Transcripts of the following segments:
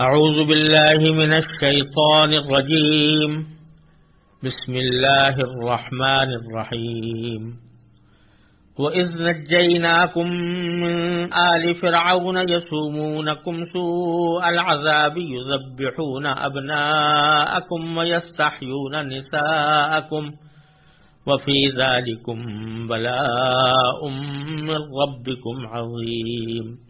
أعوذ بالله من الشيطان الرجيم. بسم الله الرحمن الرحيم. وإذ نجيناكم من آل فرعون يسومونكم سوء العذاب يذبحون أبناءكم ويستحيون نساءكم وفي ذلكم بلاء من ربكم عظيم.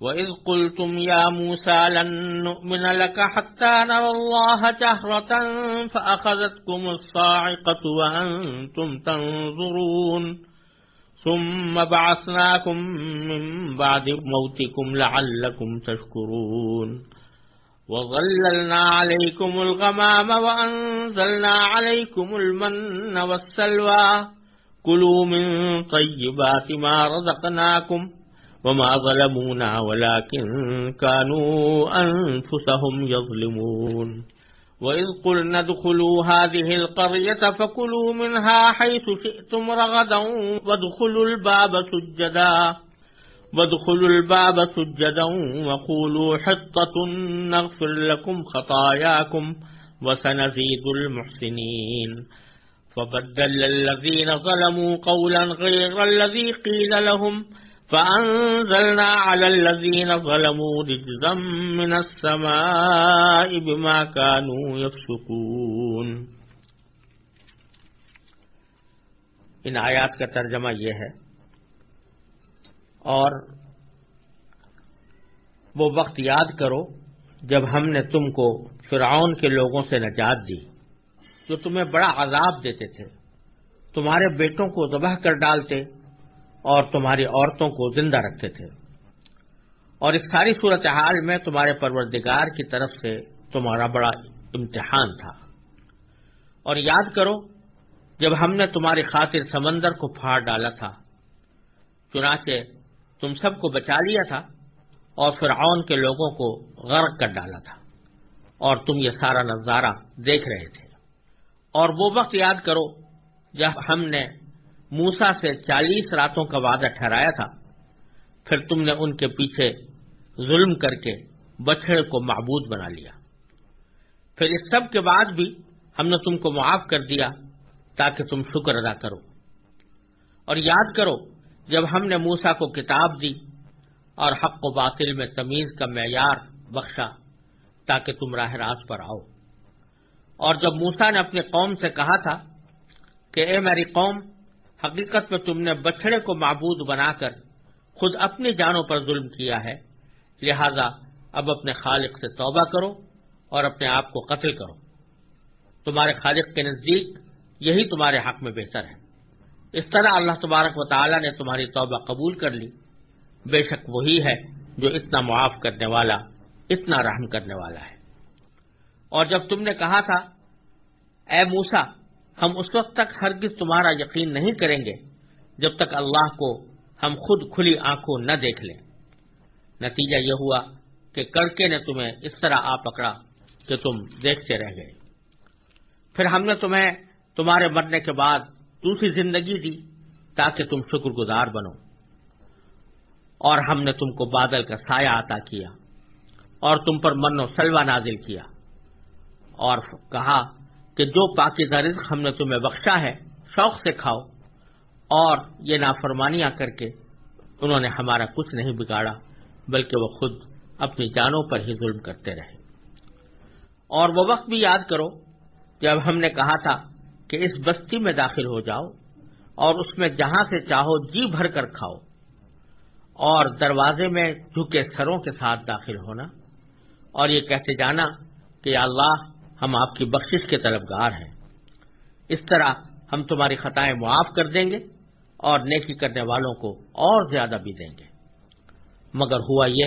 وَإِذْ قُلْتُمْ يَا مُوسَى لَن نُّؤْمِنَ لَكَ حَتَّى نَرَى اللَّهَ جَهْرَةً فَأَخَذَتْكُمُ الصَّاعِقَةُ وَأَنتُمْ تَنظُرُونَ ثُمَّ بَعَثْنَاكُم مِّن بَعْدِ مَوْتِكُمْ لَعَلَّكُمْ تَشْكُرُونَ وَظَلَّلْنَا عَلَيْكُمُ الْغَمَامَ وَأَنزَلْنَا عَلَيْكُمُ الْمَنَّ وَالسَّلْوَىٰ كُلُوا مِن طَيِّبَاتِ مَا رَزَقْنَاكُمْ وما ظلمونا ولكن كانوا أنفسهم يظلمون. وإذ قلنا ادخلوا هذه القرية فكلوا منها حيث شئتم رغدا وادخلوا الباب سجدا. وادخلوا الباب سجدا وقولوا حطة نغفر لكم خطاياكم وسنزيد المحسنين. فبدل الذين ظلموا قولا غير الذي قيل لهم فبدل فأنزلنا على الذين ظلموا رجزا من السماء بما كانوا يفسقون۔ ان آیات کا ترجمہ یہ ہے۔ اور وہ وقت یاد کرو جب ہم نے تم کو فرعون کے لوگوں سے نجات دی، جو تمہیں بڑا عذاب دیتے تھے، تمہارے بیٹوں کو ذبح کر ڈالتے اور تمہاری عورتوں کو زندہ رکھتے تھے۔ اور اس ساری صورتحال میں تمہارے پروردگار کی طرف سے تمہارا بڑا امتحان تھا۔ اور یاد کرو، جب ہم نے تمہاری خاطر سمندر کو پھاڑ ڈالا تھا، چنانچہ تم سب کو بچا لیا تھا اور فرعون کے لوگوں کو غرق کر ڈالا تھا۔ اور تم یہ سارا نظارہ دیکھ رہے تھے۔ اور وہ وقت یاد کرو، جب ہم نے موسا سے چالیس راتوں کا وعدہ ٹھہرایا تھا۔ پھر تم نے ان کے پیچھے ظلم کر کے بچڑے کو معبود بنا لیا۔ پھر اس سب کے بعد بھی ہم نے تم کو معاف کر دیا تاکہ تم شکر ادا کرو۔ اور یاد کرو، جب ہم نے موسا کو کتاب دی اور حق و باطل میں تمیز کا معیار بخشا تاکہ تم راہ راست پر آؤ۔ اور جب موسا نے اپنی قوم سے کہا تھا کہ اے میری قوم حقیقت میں تم نے بچڑے کو معبود بنا کر خود اپنی جانوں پر ظلم کیا ہے۔ لہذا اب اپنے خالق سے توبہ کرو اور اپنے آپ کو قتل کرو۔ تمہارے خالق کے نزدیک یہی تمہارے حق میں بہتر ہے۔ اس طرح اللہ تبارک و تعالی نے تمہاری توبہ قبول کر لی۔ بے شک وہی ہے جو اتنا معاف کرنے والا، اتنا رحم کرنے والا ہے۔ اور جب تم نے کہا تھا، اے موسا ہم اس وقت تک ہرگز تمہارا یقین نہیں کریں گے جب تک اللہ کو ہم خود کھلی آنکھوں نہ دیکھ لیں۔ نتیجہ یہ ہوا کہ کڑکے نے تمہیں اس طرح آ پکڑا کہ تم دیکھتے رہ گئے۔ پھر ہم نے تمہیں تمہارے مرنے کے بعد دوسری زندگی دی تاکہ تم شکر گزار بنو۔ اور ہم نے تم کو بادل کا سایہ عطا کیا اور تم پر من و سلوا نازل کیا اور کہا کہ جو پاکیزہ رزق ہم نے تمہیں بخشا ہے، شوق سے کھاؤ۔ اور یہ نافرمانیاں کر کے انہوں نے ہمارا کچھ نہیں بگاڑا، بلکہ وہ خود اپنی جانوں پر ہی ظلم کرتے رہے۔ اور وہ وقت بھی یاد کرو، جب ہم نے کہا تھا کہ اس بستی میں داخل ہو جاؤ اور اس میں جہاں سے چاہو جی بھر کر کھاؤ۔ اور دروازے میں جھکے سروں کے ساتھ داخل ہونا۔ اور یہ کہتے جانا کہ یا اللہ ہم آپ کی بخشش کے طلبگار ہیں۔ اس طرح ہم تمہاری خطائیں معاف کر دیں گے اور نیکی کرنے والوں کو اور زیادہ بھی دیں گے۔ مگر ہوا یہ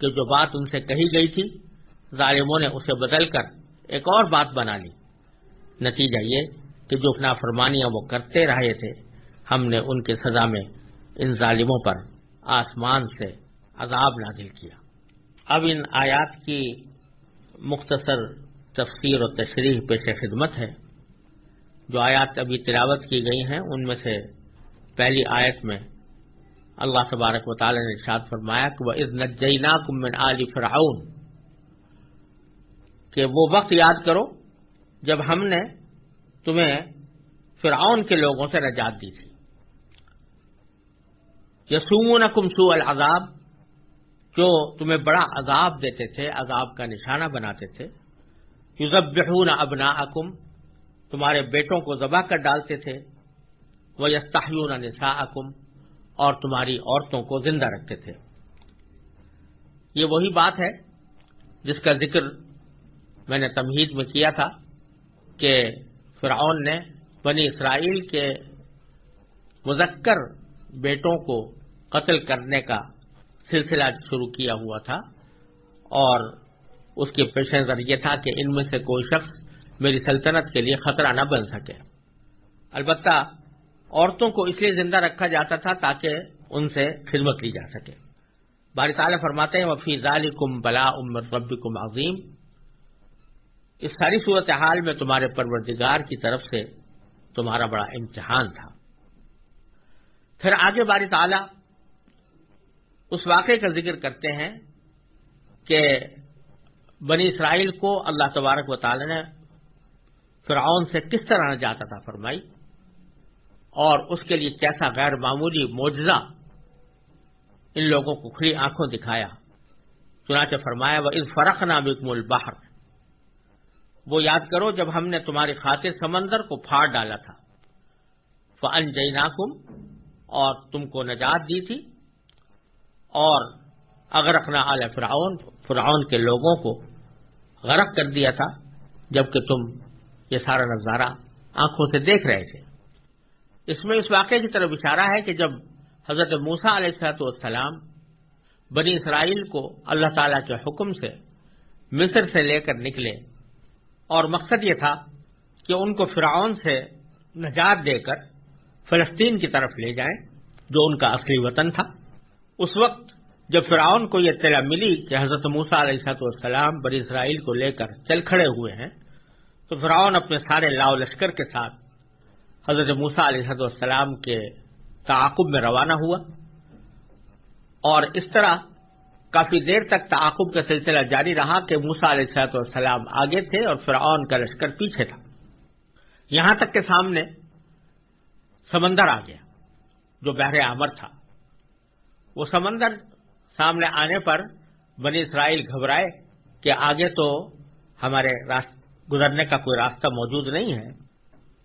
کہ جو بات ان سے کہی گئی تھی، ظالموں نے اسے بدل کر ایک اور بات بنا لی۔ نتیجہ یہ کہ جو نافرمانیاں وہ کرتے رہے تھے، ہم نے ان کی سزا میں ان ظالموں پر آسمان سے عذاب نازل کیا۔ اب ان آیات کی مختصر تفسیر و تشریح پیش خدمت ہے۔ جو آیات ابھی تلاوت کی گئی ہیں، ان میں سے پہلی آیت میں اللہ تبارک و تعالی نے ارشاد فرمایا کہ وہ نجینا من علی فرعون۔ کہ وہ وقت یاد کرو جب ہم نے تمہیں فرعون کے لوگوں سے نجات دی تھی۔ یسومون کم سو العذاب، جو تمہیں بڑا عذاب دیتے تھے، عذاب کا نشانہ بناتے تھے۔ یوزبحون ابنا تمہارے بیٹوں کو ذبح کر ڈالتے تھے وہ یستاحیون نسا اور تمہاری عورتوں کو زندہ رکھتے تھے۔ یہ وہی بات ہے جس کا ذکر میں نے تمہید میں کیا تھا کہ فرعون نے بنی اسرائیل کے مذکر بیٹوں کو قتل کرنے کا سلسلہ شروع کیا ہوا تھا، اور اس کے پیش نظر یہ تھا کہ ان میں سے کوئی شخص میری سلطنت کے لیے خطرہ نہ بن سکے۔ البتہ عورتوں کو اس لیے زندہ رکھا جاتا تھا تاکہ ان سے خدمت لی جا سکے۔ باری تعالیٰ فرماتے ہیں، وفی ظال کم بلا امر رب کم عظیم اس ساری صورت حال میں تمہارے پروردگار کی طرف سے تمہارا بڑا امتحان تھا۔ پھر آگے باری تعالیٰ اس واقعے کا ذکر کرتے ہیں کہ بنی اسرائیل کو اللہ تبارک و تعالی نے فرعون سے کس طرح جاتا تھا فرمائی؟ اور اس کے لیے کیسا غیر معمولی معجزہ ان لوگوں کو کھلی آنکھوں دکھایا؟ چنانچہ فرمایا وہ اس فرق نام البحر۔ وہ یاد کرو، جب ہم نے تمہاری خاطر سمندر کو پھاڑ ڈالا تھا۔ فن جئی اور تم کو نجات دی تھی۔ اور اگر اخنا اعلی فرعون فرعون کے لوگوں کو غرق کر دیا تھا جبکہ تم یہ سارا نظارہ آنکھوں سے دیکھ رہے تھے۔ اس میں اس واقعے کی طرف اشارہ ہے کہ جب حضرت موسا علیہ صحت والسلام بنی اسرائیل کو اللہ تعالی کے حکم سے مصر سے لے کر نکلے اور مقصد یہ تھا کہ ان کو فرعون سے نجات دے کر فلسطین کی طرف لے جائیں، جو ان کا اصلی وطن تھا۔ اس وقت جب فرعون کو یہ اطلاع ملی کہ حضرت موسا علیہ صاحب والسلام بری اسرائیل کو لے کر چل کھڑے ہوئے ہیں، تو فرعون اپنے سارے لاؤ لشکر کے ساتھ حضرت موسا علیہ صاحب والسلام کے تعاقب میں روانہ ہوا۔ اور اس طرح کافی دیر تک تعاقب کا سلسلہ جاری رہا کہ موسا علیہ صاحب والسلام آگے تھے اور فرعون کا لشکر پیچھے تھا۔ یہاں تک کے سامنے سمندر آ گیا، جو بحر عمر تھا۔ وہ سمندر سامنے آنے پر بنی اسرائیل گھبرائے کہ آگے تو ہمارے گزرنے کا کوئی راستہ موجود نہیں ہے۔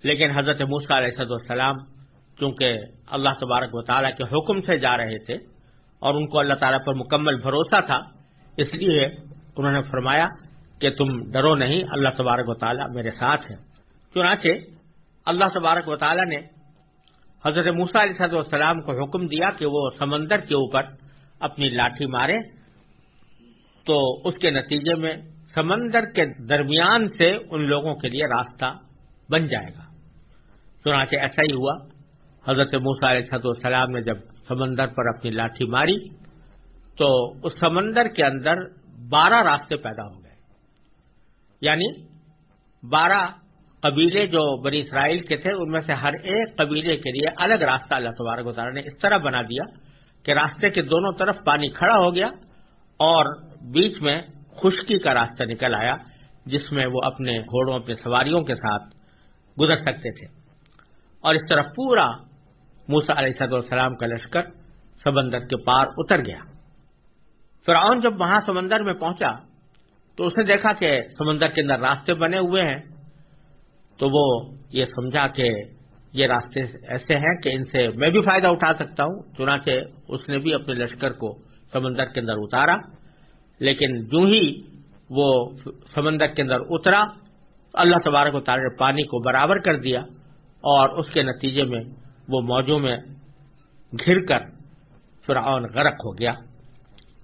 لیکن حضرت موسا علیہ السلام چونکہ اللہ تبارک و تعالیٰ کے حکم سے جا رہے تھے اور ان کو اللہ تعالیٰ پر مکمل بھروسہ تھا، اس لیے انہوں نے فرمایا کہ تم ڈرو نہیں، اللہ تبارک و تعالیٰ میرے ساتھ ہے۔ چنانچہ اللہ تبارک و تعالیٰ نے حضرت موسا علیہ السلام کو حکم دیا کہ وہ سمندر کے اوپر اپنی لاٹھی مارے تو اس کے نتیجے میں سمندر کے درمیان سے ان لوگوں کے لیے راستہ بن جائے گا۔ چنانچہ ایسا ہی ہوا۔ حضرت موسا علیہ السلام نے جب سمندر پر اپنی لاٹھی ماری تو اس سمندر کے اندر بارہ راستے پیدا ہو گئے۔ یعنی بارہ قبیلے جو بنی اسرائیل کے تھے، ان میں سے ہر ایک قبیلے کے لیے الگ راستہ اللہ تبارک و تعالیٰ نے اس طرح بنا دیا۔ کہ راستے کے دونوں طرف پانی کھڑا ہو گیا اور بیچ میں خشکی کا راستہ نکل آیا جس میں وہ اپنے گھوڑوں اپنے سواریوں کے ساتھ گزر سکتے تھے۔ اور اس طرح پورا موسا علیہ صد السلام کا لشکر سمندر کے پار اتر گیا۔ فرعون جب وہاں سمندر میں پہنچا تو اس نے دیکھا کہ سمندر کے اندر راستے بنے ہوئے ہیں تو وہ یہ سمجھا کہ یہ راستے ایسے ہیں کہ ان سے میں بھی فائدہ اٹھا سکتا ہوں، چنانچہ اس نے بھی اپنے لشکر کو سمندر کے اندر اتارا، لیکن جو ہی وہ سمندر کے اندر اترا، اللہ تبارک و تعالی نے پانی کو برابر کر دیا اور اس کے نتیجے میں وہ موجوں میں گھر کر فرعون غرق ہو گیا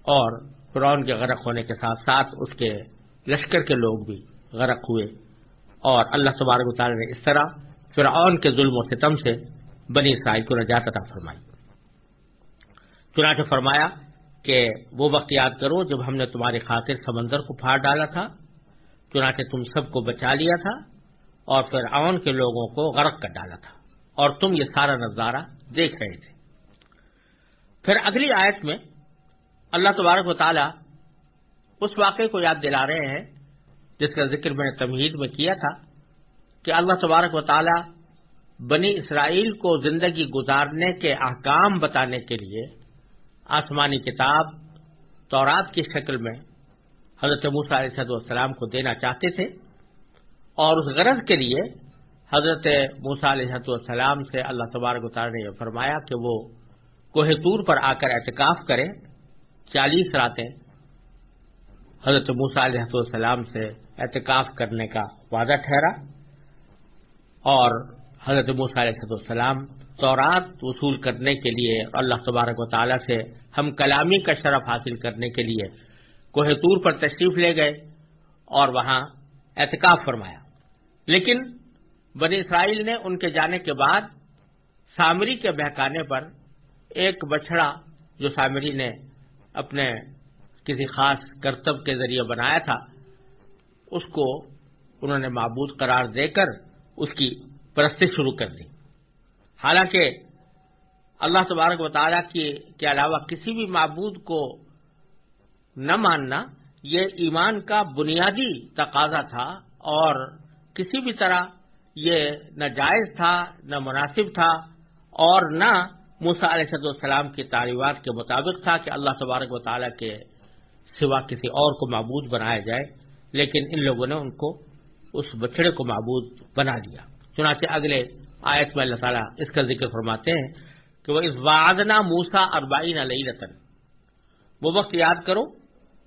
اور فرعون کے غرق ہونے کے ساتھ ساتھ اس کے لشکر کے لوگ بھی غرق ہوئے اور اللہ تبارک و تعالی نے اس طرح فرعون کے ظلم و ستم سے بنی اسرائیل کو نجات عطا فرمائی۔ چنانچہ فرمایا کہ وہ وقت یاد کرو جب ہم نے تمہاری خاطر سمندر کو پھاڑ ڈالا تھا، چنانچہ تم سب کو بچا لیا تھا اور فرعون کے لوگوں کو غرق کر ڈالا تھا اور تم یہ سارا نظارہ دیکھ رہے تھے۔ پھر اگلی آیت میں اللہ تبارک و تعالی اس واقعے کو یاد دلا رہے ہیں جس کا ذکر میں نے تمہید میں کیا تھا۔ کہ اللہ تبارک و تعالی بنی اسرائیل کو زندگی گزارنے کے احکام بتانے کے لیے آسمانی کتاب تورات کی شکل میں حضرت موسیٰ علیہ السلام کو دینا چاہتے تھے اور اس غرض کے لیے حضرت موسیٰ علیہ السلام سے اللہ تبارک و تعالی نے یہ فرمایا کہ وہ کوہ طور پر آ کر اعتکاف کریں۔ چالیس راتیں حضرت موسیٰ علیہ السلام سے اعتکاف کرنے کا وعدہ ٹھہرا۔ اور حضرت موسیٰ علیہ السلام تورات وصول کرنے کے لیے اللہ تبارک و تعالیٰ سے ہم کلامی کا شرف حاصل کرنے کے لیے کوہ طور پر تشریف لے گئے اور وہاں احتکاب فرمایا۔ لیکن بنی اسرائیل نے ان کے جانے کے بعد سامری کے بہکانے پر ایک بچڑا جو سامری نے اپنے کسی خاص کرتب کے ذریعے بنایا تھا، اس کو انہوں نے معبود قرار دے کر اس کی پرستی شروع کر دی۔ حالانکہ اللہ تبارک و تعالیٰ کے علاوہ کسی بھی معبود کو نہ ماننا، یہ ایمان کا بنیادی تقاضا تھا اور کسی بھی طرح یہ نہ جائز تھا، نہ مناسب تھا اور نہ موسا علیہ السلام کی تعلیمات کے مطابق تھا کہ اللہ تبارک و تعالیٰ کے سوا کسی اور کو معبود بنایا جائے، لیکن ان لوگوں نے ان کو اس بچڑے کو معبود بنا دیا۔ چنانچہ اگلے آیت میں اللہ تعالیٰ اس کا ذکر فرماتے ہیں کہ وہ اس وادنا موسا اربعین علیہ رتن وہ وقت یاد کرو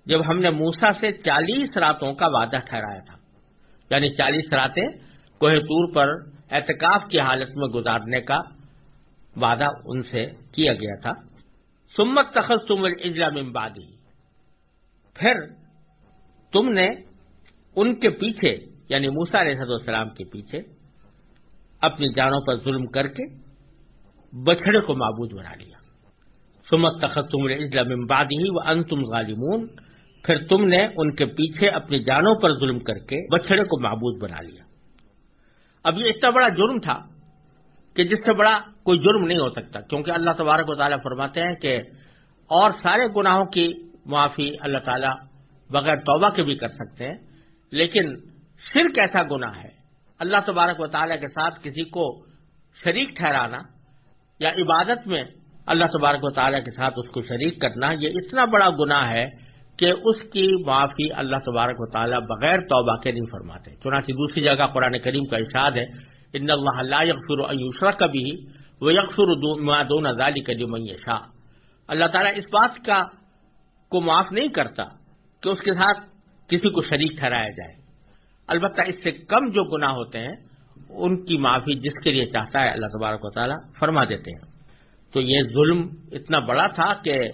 جب ہم نے موسا سے چالیس راتوں کا وعدہ ٹھہرایا تھا۔ یعنی چالیس راتیں کوہ طور پر احتکاف کی حالت میں گزارنے کا وعدہ ان سے کیا گیا تھا۔ سمت تخص تم اجلا ممبادی پھر تم نے ان کے پیچھے یعنی موسا علیہ السلام کے پیچھے اپنی جانوں پر ظلم کر کے بچڑے کو معبود بنا لیا۔ سمت تخت تم اسلام امباد ہی وہ ان تم غالمون پھر تم نے ان کے پیچھے اپنی جانوں پر ظلم کر کے بچڑے کو معبود بنا لیا۔ اب یہ اتنا بڑا جرم تھا کہ جس سے بڑا کوئی جرم نہیں ہو سکتا، کیونکہ اللہ تبارک و تعالیٰ فرماتے ہیں کہ اور سارے گناہوں کی معافی اللہ تعالیٰ بغیر توبہ کے بھی کر سکتے ہیں، لیکن شرک ایسا گناہ ہے؟ اللہ تبارک و تعالیٰ کے ساتھ کسی کو شریک ٹھہرانا یا عبادت میں اللہ تبارک و تعالیٰ کے ساتھ اس کو شریک کرنا، یہ اتنا بڑا گناہ ہے کہ اس کی معافی اللہ تبارک و تعالیٰ بغیر توبہ کے نہیں فرماتے۔ چنانچہ دوسری جگہ قرآن کریم کا ارشاد ہے، ان اللہ اللہ یکفر ایوشرا کبھی وہ یکفر دون ازالی کا شاہ اللہ تعالیٰ اس بات کا کو معاف نہیں کرتا کہ اس کے ساتھ کسی کو شریک ٹھہرایا جائے۔ البتہ اس سے کم جو گناہ ہوتے ہیں، ان کی معافی جس کے لیے چاہتا ہے اللہ تبارک و تعالیٰ فرما دیتے ہیں۔ تو یہ ظلم اتنا بڑا تھا کہ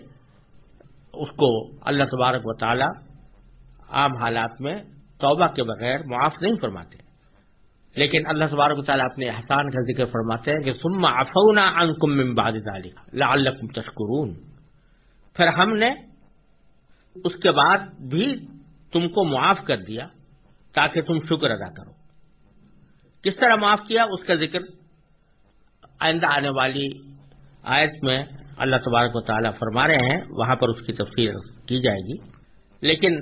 اس کو اللہ تبارک و تعالیٰ عام حالات میں توبہ کے بغیر معاف نہیں فرماتے۔ لیکن اللہ تبارک و تعالیٰ اپنے احسان کا ذکر فرماتے ہیں کہ سما افونا ان کم ممباد لعلکم تشکرون۔ پھر ہم نے اس کے بعد بھی تم کو معاف کر دیا۔ تاکہ تم شکر ادا کرو۔ کس طرح معاف کیا؟ اس کا ذکر آئندہ آنے والی آیت میں اللہ تبارک و تعالیٰ فرما رہے ہیں، وہاں پر اس کی تفصیل کی جائے گی۔ لیکن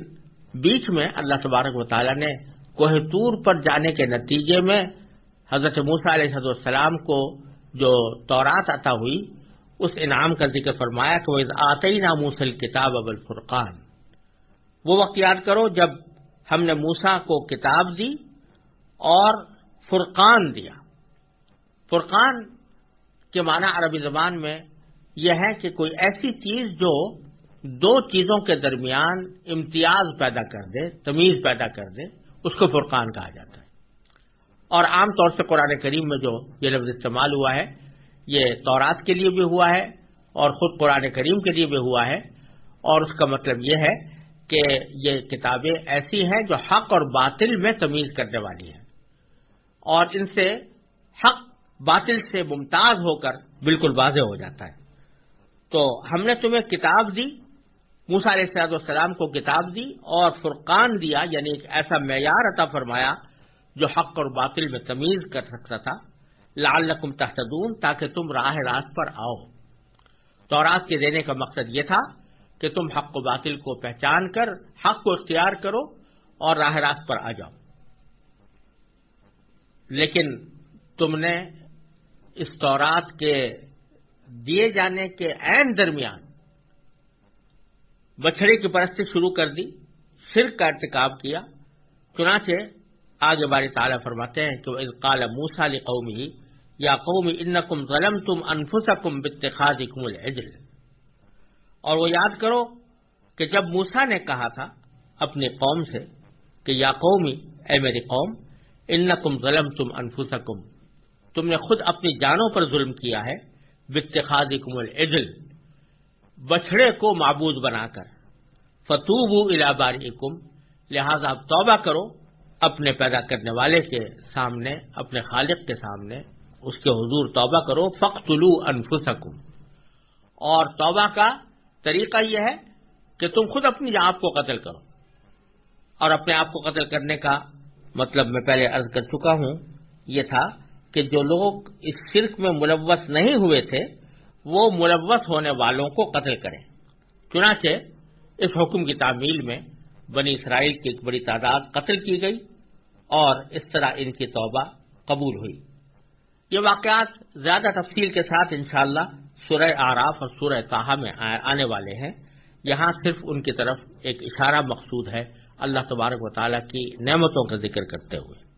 بیچ میں اللہ تبارک و تعالیٰ نے کوہ طور پر جانے کے نتیجے میں حضرت موسیٰ علیہ السلام کو جو تورات عطا ہوئی، اس انعام کا ذکر فرمایا کہ وہ آتے ہی ناموسل کتاب اب الفرقان وہ وقت یاد کرو جب ہم نے موسا کو کتاب دی اور فرقان دیا۔ فرقان کے معنی عربی زبان میں یہ ہے کہ کوئی ایسی چیز جو دو چیزوں کے درمیان امتیاز پیدا کر دے، تمیز پیدا کر دے، اس کو فرقان کہا جاتا ہے۔ اور عام طور سے قرآن کریم میں جو یہ لفظ استعمال ہوا ہے، یہ تورات کے لیے بھی ہوا ہے اور خود قرآن کریم کے لیے بھی ہوا ہے۔ اور اس کا مطلب یہ ہے کہ یہ کتابیں ایسی ہیں جو حق اور باطل میں تمیز کرنے والی ہیں۔ اور ان سے حق باطل سے ممتاز ہو کر بالکل واضح ہو جاتا ہے۔ تو ہم نے تمہیں کتاب دی موسا علیہ صحت والسلام کو کتاب دی اور فرقان دیا یعنی ایک ایسا معیار عطا فرمایا جو حق اور باطل میں تمیز کر سکتا تھا۔ لال تحتدون تاکہ تم راہ راست پر آؤ۔ تو رات کے دینے کا مقصد یہ تھا کہ تم حق و باطل کو پہچان کر، حق کو اختیار کرو اور راہ راست پر آ جاؤ۔ لیکن تم نے اس تورات کے دیے جانے کے عین درمیان بچڑے کی پرستی شروع کر دی سر کا ارتکاب کیا۔ چنانچہ آگے باری تعالیٰ فرماتے ہیں کہ قال موسا علی قومی یا قومی ان کم ظلم تم انفسا کم بتخاذ کم اور وہ یاد کرو کہ جب موسا نے کہا تھا اپنی قوم سے کہ یا قومی، اے میری قوم ان کم ظلم تم انفسا تم نے خود اپنی جانوں پر ظلم کیا ہے بتخاذ کم بچھڑے کو معبود بنا کر۔ فتوب الابار کم لہذا اب توبہ کرو اپنے پیدا کرنے والے کے سامنے، اپنے خالق کے سامنے، اس کے حضور توبہ کرو فخلو انفسکم۔ اور توبہ کا طریقہ یہ ہے کہ تم خود اپنی آپ کو قتل کرو۔ اور اپنے آپ کو قتل کرنے کا مطلب میں پہلے عرض کر چکا ہوں، یہ تھا کہ جو لوگ اس شرک میں ملوث نہیں ہوئے تھے، وہ ملوث ہونے والوں کو قتل کریں۔ چنانچہ اس حکم کی تعمیل میں بنی اسرائیل کی ایک بڑی تعداد قتل کی گئی اور اس طرح ان کی توبہ قبول ہوئی۔ یہ واقعات زیادہ تفصیل کے ساتھ انشاءاللہ سورہ آراف اور سورہ تاہا میں آنے والے ہیں۔ یہاں صرف ان کی طرف ایک اشارہ مقصود ہے، اللہ تبارک و تعالیٰ کی نعمتوں کا ذکر کرتے ہوئے۔